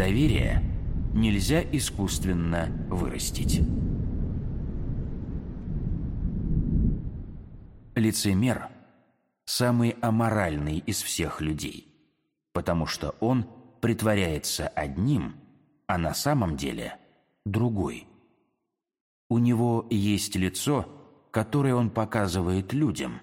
Доверие нельзя искусственно вырастить. Лицемер – самый аморальный из всех людей, потому что он притворяется одним, а на самом деле другой. У него есть лицо, которое он показывает людям,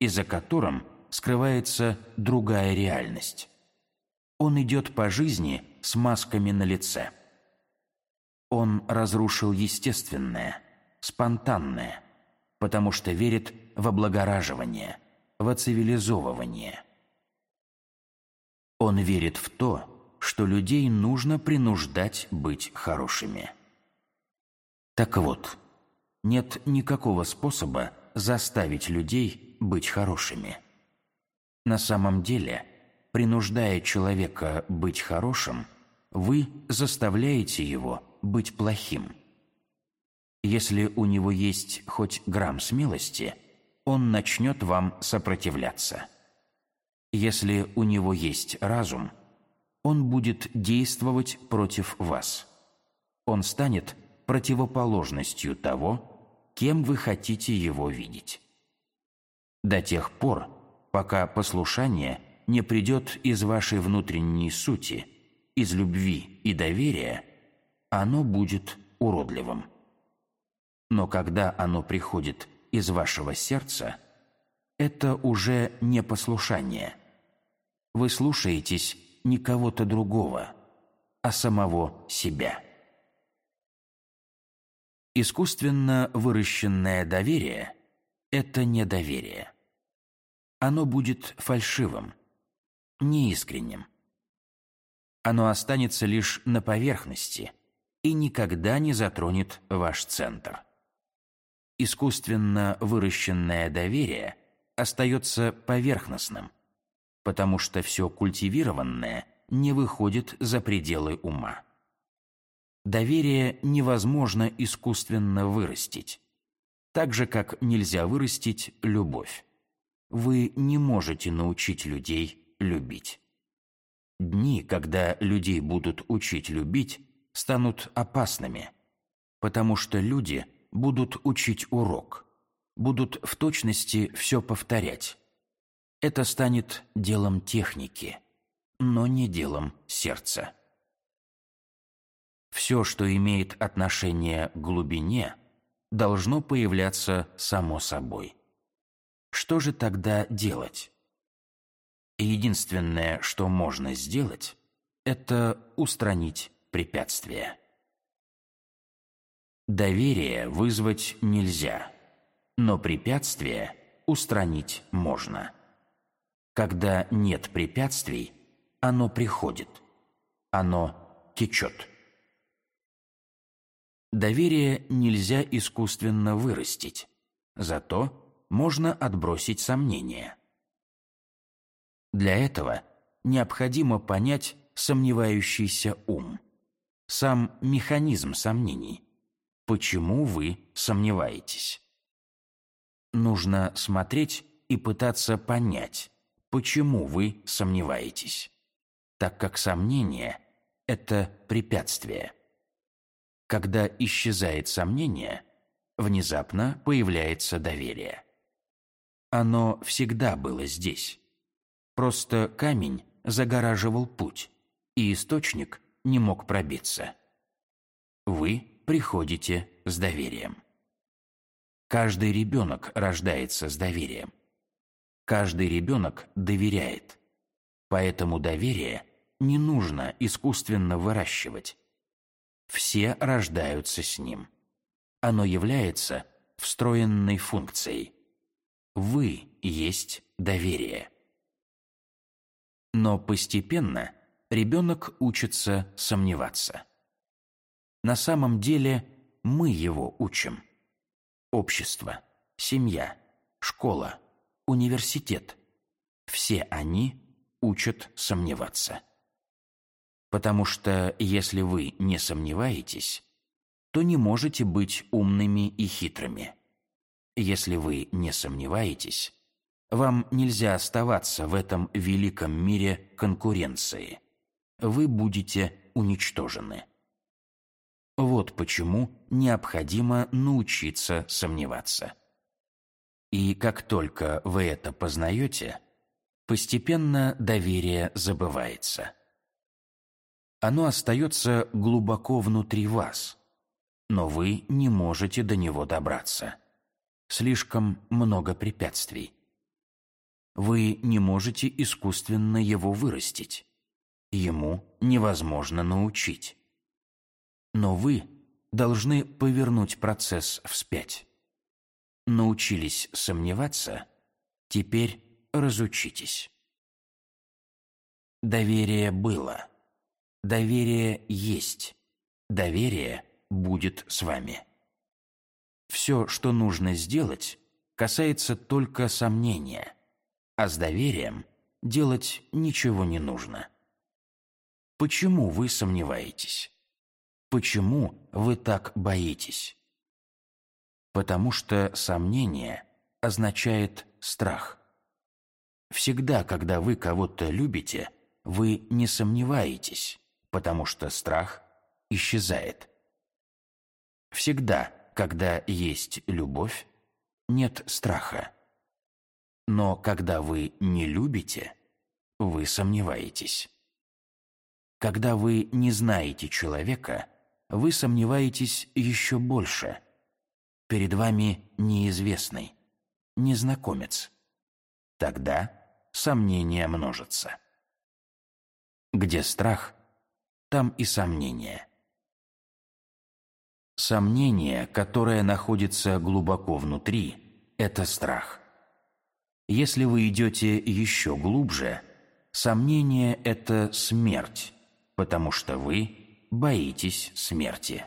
и за которым скрывается другая реальность. Он идет по жизни с масками на лице. Он разрушил естественное, спонтанное, потому что верит в облагораживание, в оцивилизовывание. Он верит в то, что людей нужно принуждать быть хорошими. Так вот, нет никакого способа заставить людей быть хорошими. На самом деле, принуждая человека быть хорошим, вы заставляете его быть плохим. Если у него есть хоть грамм смелости, он начнет вам сопротивляться. Если у него есть разум, он будет действовать против вас. Он станет противоположностью того, кем вы хотите его видеть. До тех пор, пока послушание не придет из вашей внутренней сути, из любви и доверия, оно будет уродливым. Но когда оно приходит из вашего сердца, это уже не послушание. Вы слушаетесь не кого-то другого, а самого себя. Искусственно выращенное доверие – это недоверие. Оно будет фальшивым, неискренним. Оно останется лишь на поверхности и никогда не затронет ваш центр. Искусственно выращенное доверие остается поверхностным, потому что все культивированное не выходит за пределы ума. Доверие невозможно искусственно вырастить, так же, как нельзя вырастить любовь. Вы не можете научить людей любить. Дни, когда людей будут учить любить, станут опасными, потому что люди будут учить урок, будут в точности все повторять, это станет делом техники, но не делом сердца. Все, что имеет отношение к глубине, должно появляться само собой. Что же тогда делать? Единственное, что можно сделать, это устранить препятствия. Доверие вызвать нельзя, но препятствие устранить можно. Когда нет препятствий, оно приходит, оно течет. Доверие нельзя искусственно вырастить, зато можно отбросить сомнения. Для этого необходимо понять сомневающийся ум, сам механизм сомнений, почему вы сомневаетесь. Нужно смотреть и пытаться понять, почему вы сомневаетесь, так как сомнение – это препятствие. Когда исчезает сомнение, внезапно появляется доверие. Оно всегда было здесь. Просто камень загораживал путь, и источник не мог пробиться. Вы приходите с доверием. Каждый ребенок рождается с доверием. Каждый ребенок доверяет. Поэтому доверие не нужно искусственно выращивать. Все рождаются с ним. Оно является встроенной функцией. Вы есть доверие. Но постепенно ребенок учится сомневаться. На самом деле мы его учим. Общество, семья, школа – университет. Все они учат сомневаться. Потому что если вы не сомневаетесь, то не можете быть умными и хитрыми. Если вы не сомневаетесь, вам нельзя оставаться в этом великом мире конкуренции. Вы будете уничтожены. Вот почему необходимо научиться сомневаться. И как только вы это познаете, постепенно доверие забывается. Оно остается глубоко внутри вас, но вы не можете до него добраться. Слишком много препятствий. Вы не можете искусственно его вырастить. Ему невозможно научить. Но вы должны повернуть процесс вспять. Научились сомневаться, теперь разучитесь. Доверие было. Доверие есть. Доверие будет с вами. Все, что нужно сделать, касается только сомнения, а с доверием делать ничего не нужно. Почему вы сомневаетесь? Почему вы так боитесь? Потому что сомнение означает страх. Всегда, когда вы кого-то любите, вы не сомневаетесь, потому что страх исчезает. Всегда, когда есть любовь, нет страха. Но когда вы не любите, вы сомневаетесь. Когда вы не знаете человека, вы сомневаетесь еще больше. Перед вами неизвестный, незнакомец. Тогда сомнения множатся. Где страх, там и сомнение. Сомнение, которое находится глубоко внутри, это страх. Если вы идете еще глубже, сомнение – это смерть, потому что вы боитесь смерти.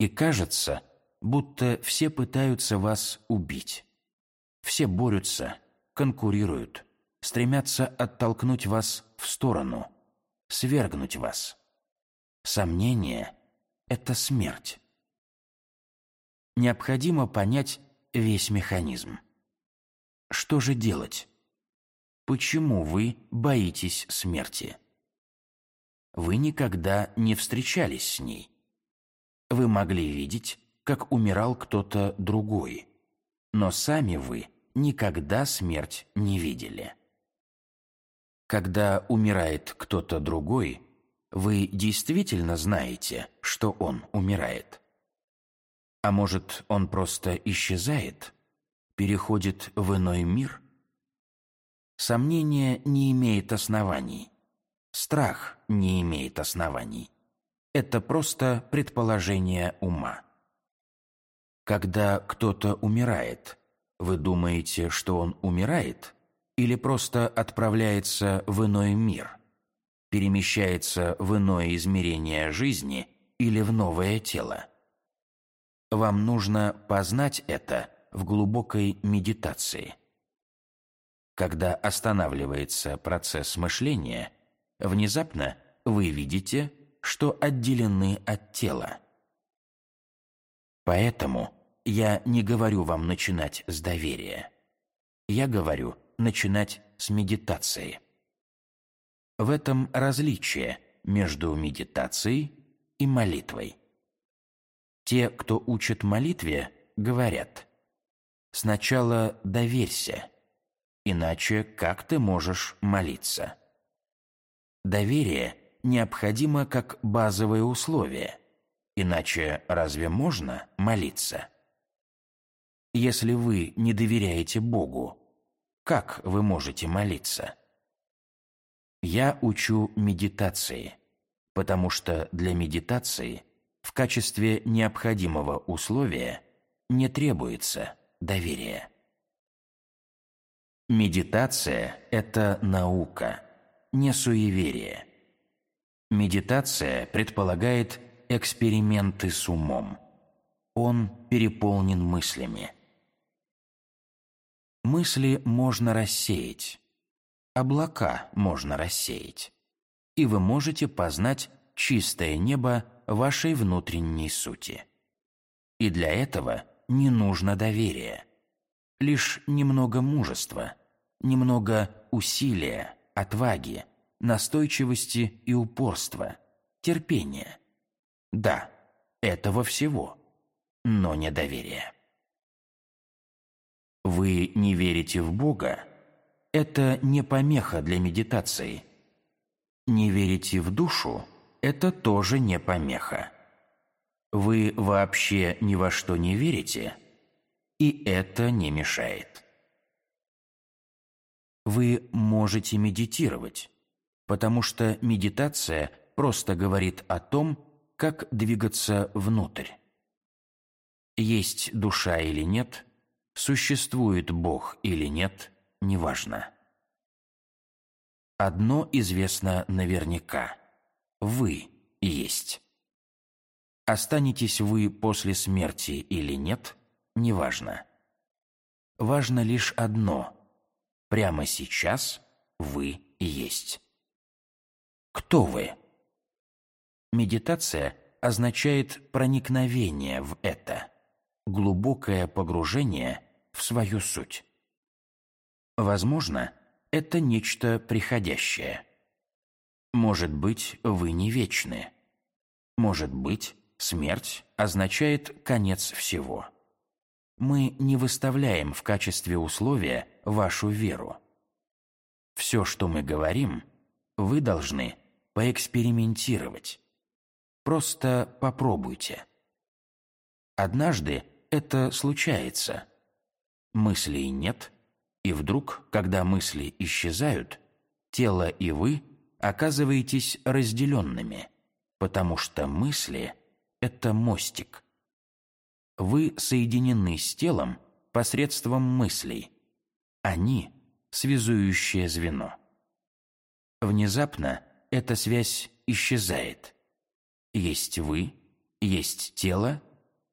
И кажется, будто все пытаются вас убить. Все борются, конкурируют, стремятся оттолкнуть вас в сторону, свергнуть вас. Сомнение – это смерть. Необходимо понять весь механизм. Что же делать? Почему вы боитесь смерти? Вы никогда не встречались с ней. Вы могли видеть, как умирал кто-то другой, но сами вы никогда смерть не видели. Когда умирает кто-то другой, вы действительно знаете, что он умирает? А может, он просто исчезает, переходит в иной мир? Сомнение не имеет оснований. Страх не имеет оснований. Это просто предположение ума. Когда кто-то умирает, вы думаете, что он умирает или просто отправляется в иной мир – перемещается в иное измерение жизни или в новое тело. Вам нужно познать это в глубокой медитации. Когда останавливается процесс мышления, внезапно вы видите, что отделены от тела. Поэтому я не говорю вам начинать с доверия. Я говорю начинать с медитации. В этом различие между медитацией и молитвой. Те, кто учат молитве, говорят «Сначала доверься, иначе как ты можешь молиться?» Доверие необходимо как базовое условие, иначе разве можно молиться? Если вы не доверяете Богу, как вы можете молиться? Я учу медитации, потому что для медитации в качестве необходимого условия не требуется доверие. Медитация – это наука, не суеверие. Медитация предполагает эксперименты с умом. Он переполнен мыслями. Мысли можно рассеять, облака можно рассеять, и вы можете познать чистое небо вашей внутренней сути. И для этого не нужно доверия, лишь немного мужества, немного усилия, отваги, настойчивости и упорства, терпения. Да, этого всего, но не доверия. Вы не верите в Бога? Это не помеха для медитации. Не верите в душу? Это тоже не помеха. Вы вообще ни во что не верите? И это не мешает. Вы можете медитировать, потому что медитация просто говорит о том, как двигаться внутрь. Есть душа или нет, существует Бог или нет, неважно. Одно известно наверняка – вы есть. Останетесь вы после смерти или нет, неважно. Важно лишь одно – прямо сейчас вы есть. Кто вы? Медитация означает проникновение в это, глубокое погружение в свою суть. Возможно, это нечто приходящее. Может быть, вы не вечны. Может быть, смерть означает конец всего. Мы не выставляем в качестве условия вашу веру. Все, что мы говорим, вы должны поэкспериментировать, Просто попробуйте. Однажды это случается. Мыслей нет, и вдруг, когда мысли исчезают, тело и вы оказываетесь разделенными, потому что мысли – это мостик. Вы соединены с телом посредством мыслей. Они – связующее звено. Внезапно эта связь исчезает – есть вы, есть тело,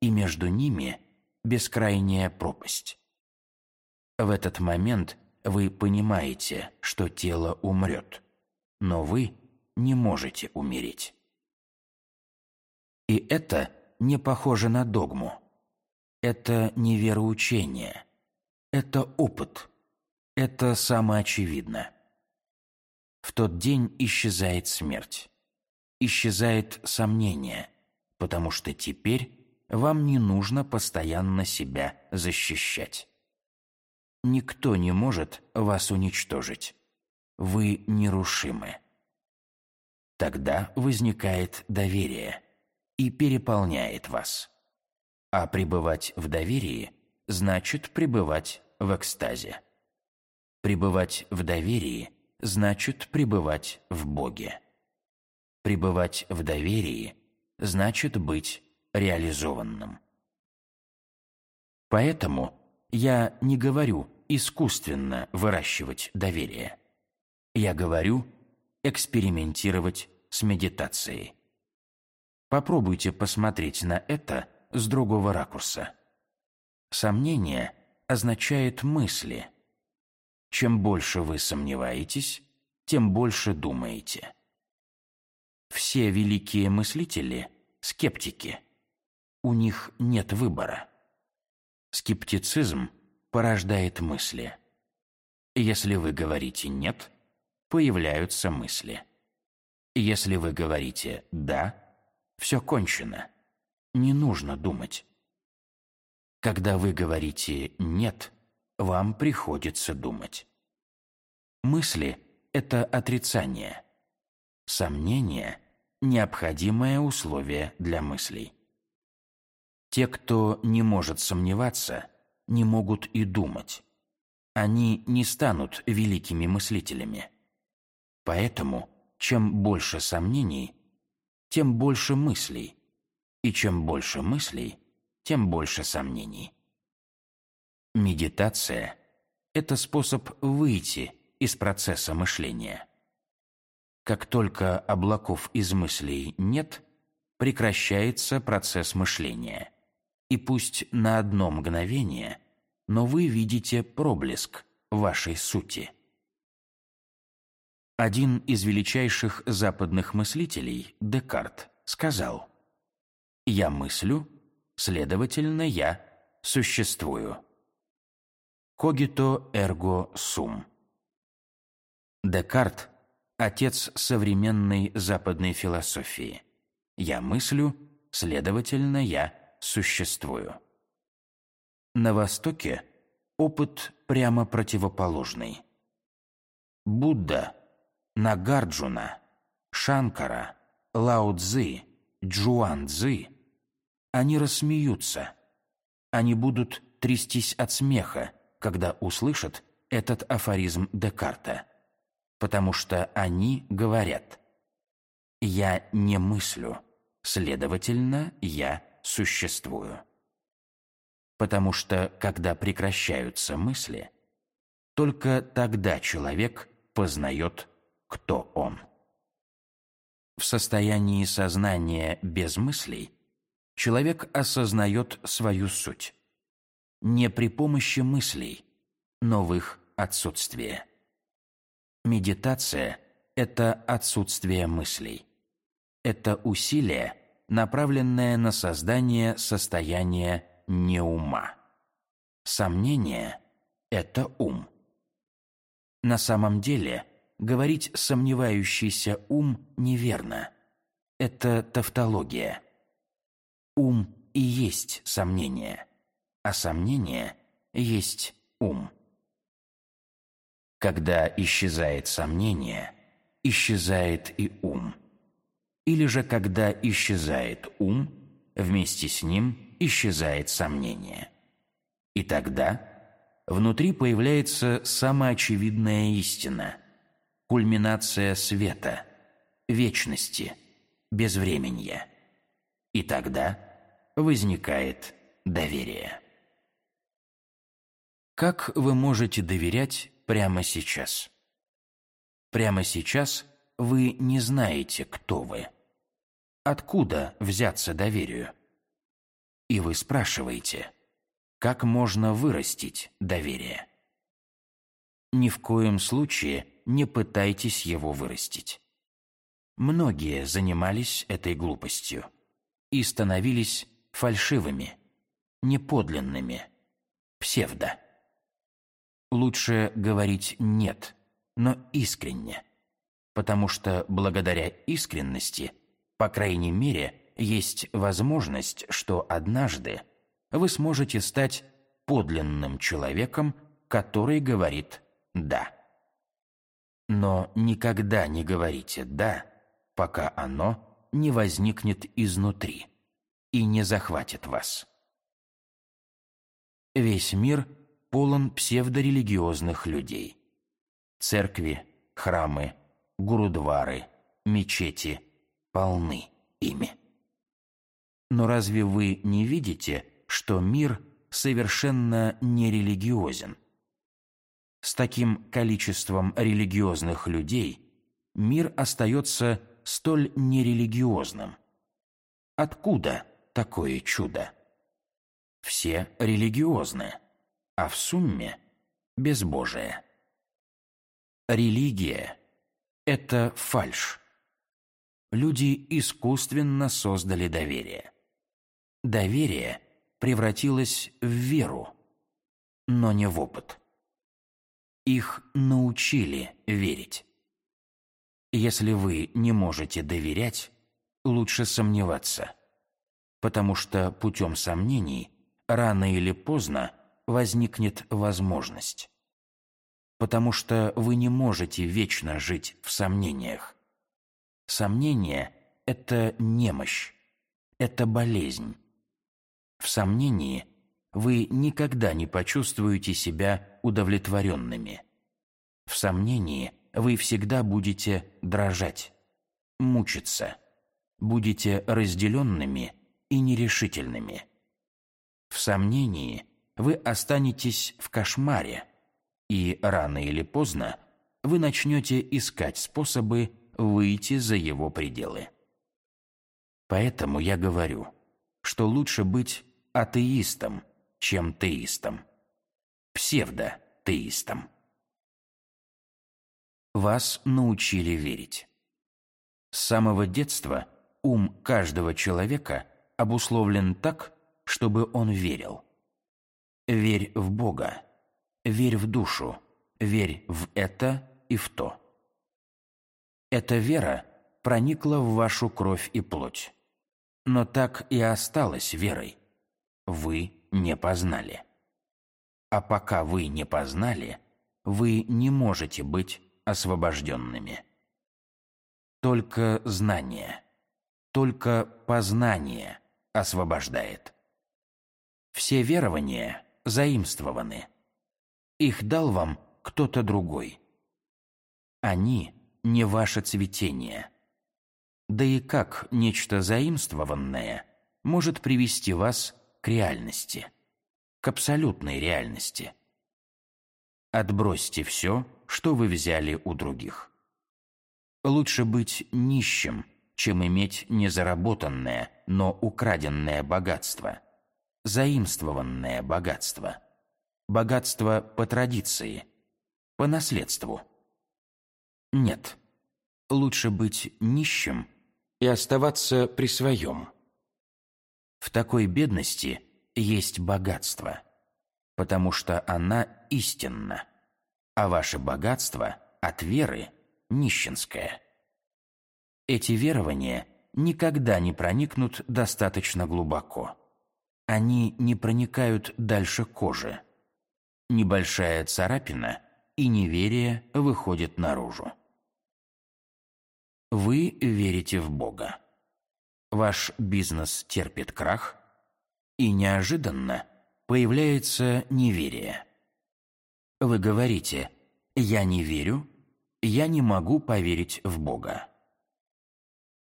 и между ними бескрайняя пропасть. В этот момент вы понимаете, что тело умрет, но вы не можете умереть. И это не похоже на догму. Это не вероучение. Это опыт. Это самоочевидно. В тот день исчезает смерть исчезает сомнение, потому что теперь вам не нужно постоянно себя защищать. Никто не может вас уничтожить. Вы нерушимы. Тогда возникает доверие и переполняет вас. А пребывать в доверии значит пребывать в экстазе. Пребывать в доверии значит пребывать в Боге. Пребывать в доверии значит быть реализованным. Поэтому я не говорю искусственно выращивать доверие. Я говорю экспериментировать с медитацией. Попробуйте посмотреть на это с другого ракурса. Сомнение означает мысли. Чем больше вы сомневаетесь, тем больше думаете. Все великие мыслители – скептики. У них нет выбора. Скептицизм порождает мысли. Если вы говорите «нет», появляются мысли. Если вы говорите «да», все кончено. Не нужно думать. Когда вы говорите «нет», вам приходится думать. Мысли – это отрицание. Сомнение необходимое условие для мыслей. Те, кто не может сомневаться, не могут и думать. Они не станут великими мыслителями. Поэтому, чем больше сомнений, тем больше мыслей, и чем больше мыслей, тем больше сомнений. Медитация – это способ выйти из процесса мышления – как только облаков из мыслей нет, прекращается процесс мышления. И пусть на одно мгновение, но вы видите проблеск вашей сути. Один из величайших западных мыслителей, Декарт, сказал «Я мыслю, следовательно, я существую». Когито эрго сум. Декарт – отец современной западной философии. Я мыслю, следовательно, я существую. На Востоке опыт прямо противоположный. Будда, Нагарджуна, Шанкара, Лао Цзы, Джуан Цзы – они рассмеются. Они будут трястись от смеха, когда услышат этот афоризм Декарта, потому что они говорят «Я не мыслю, следовательно, я существую». Потому что, когда прекращаются мысли, только тогда человек познает, кто он. В состоянии сознания без мыслей человек осознает свою суть. Не при помощи мыслей, но в их отсутствие. Медитация – это отсутствие мыслей. Это усилие, направленное на создание состояния неума. Сомнение – это ум. На самом деле, говорить «сомневающийся ум» неверно. Это тавтология. Ум и есть сомнение, а сомнение есть ум. Когда исчезает сомнение, исчезает и ум. Или же когда исчезает ум, вместе с ним исчезает сомнение. И тогда внутри появляется самоочевидная истина, кульминация света, вечности, безвременья. И тогда возникает доверие. Как вы можете доверять прямо сейчас? Прямо сейчас вы не знаете, кто вы. Откуда взяться доверию? И вы спрашиваете, как можно вырастить доверие? Ни в коем случае не пытайтесь его вырастить. Многие занимались этой глупостью и становились фальшивыми, неподлинными, псевдо. Лучше говорить «нет», но искренне, потому что благодаря искренности, по крайней мере, есть возможность, что однажды вы сможете стать подлинным человеком, который говорит «да». Но никогда не говорите «да», пока оно не возникнет изнутри и не захватит вас. Весь мир полон псевдорелигиозных людей. Церкви, храмы, гурудвары, мечети полны ими. Но разве вы не видите, что мир совершенно нерелигиозен? С таким количеством религиозных людей мир остается столь нерелигиозным. Откуда такое чудо? Все религиозны, а в сумме безбожие. Религия – это фальшь. Люди искусственно создали доверие. Доверие превратилось в веру, но не в опыт. Их научили верить. Если вы не можете доверять, лучше сомневаться, потому что путем сомнений рано или поздно возникнет возможность. Потому что вы не можете вечно жить в сомнениях. Сомнение – это немощь, это болезнь. В сомнении вы никогда не почувствуете себя удовлетворенными. В сомнении вы всегда будете дрожать, мучиться, будете разделенными и нерешительными. В сомнении вы останетесь в кошмаре, и рано или поздно вы начнете искать способы выйти за его пределы. Поэтому я говорю, что лучше быть атеистом, чем теистом псевдотеистом. Вас научили верить. С самого детства ум каждого человека обусловлен так, чтобы он верил. Верь в Бога, верь в душу, верь в это и в то. Эта вера проникла в вашу кровь и плоть, но так и осталась верой. Вы не познали. А пока вы не познали, вы не можете быть освобожденными. Только знание, только познание освобождает. Все верования заимствованы. Их дал вам кто-то другой. Они не ваше цветение. Да и как нечто заимствованное может привести вас к реальности, к абсолютной реальности? Отбросьте все, что вы взяли у других. Лучше быть нищим, чем иметь незаработанное, но украденное богатство, заимствованное богатство, богатство по традиции, по наследству. Нет, лучше быть нищим и оставаться при своем. В такой бедности есть богатство, потому что она истинна, а ваше богатство от веры нищенское. Эти верования никогда не проникнут достаточно глубоко. Они не проникают дальше кожи. Небольшая царапина и неверие выходит наружу. Вы верите в Бога. Ваш бизнес терпит крах, и неожиданно появляется неверие. Вы говорите «я не верю», «я не могу поверить в Бога».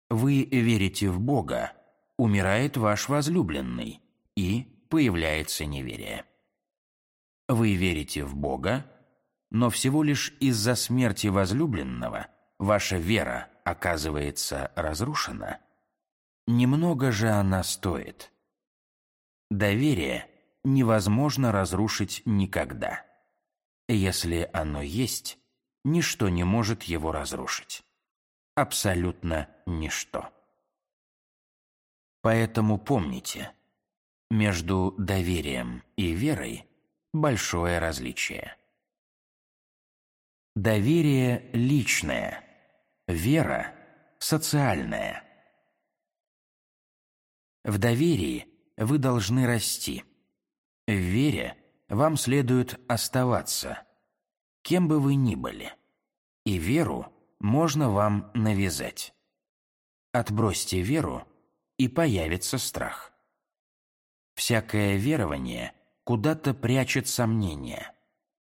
Вы верите в Бога, умирает ваш возлюбленный, и появляется неверие. Вы верите в Бога, но всего лишь из-за смерти возлюбленного ваша вера оказывается разрушена, немного же она стоит. Доверие невозможно разрушить никогда. Если оно есть, ничто не может его разрушить. Абсолютно ничто. Поэтому помните, между доверием и верой большое различие. Доверие личное – Вера социальная. В доверии вы должны расти. В вере вам следует оставаться, кем бы вы ни были. И веру можно вам навязать. Отбросьте веру, и появится страх. Всякое верование куда-то прячет сомнение,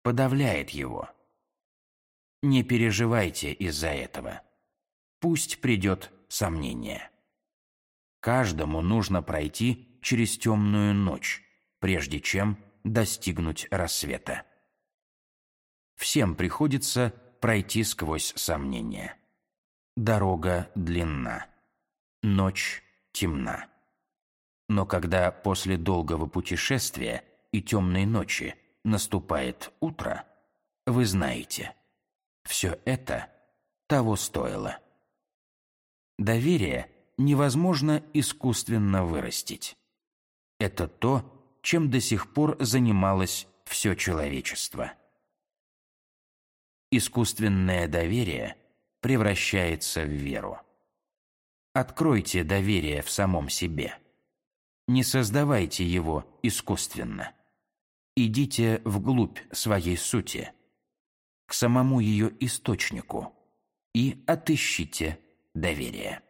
подавляет его. Не переживайте из-за этого пусть придет сомнение. Каждому нужно пройти через темную ночь, прежде чем достигнуть рассвета. Всем приходится пройти сквозь сомнения. Дорога длинна, ночь темна. Но когда после долгого путешествия и темной ночи наступает утро, вы знаете, все это того стоило. Доверие невозможно искусственно вырастить. Это то, чем до сих пор занималось все человечество. Искусственное доверие превращается в веру. Откройте доверие в самом себе. Не создавайте его искусственно. Идите вглубь своей сути, к самому ее источнику, и отыщите доверие.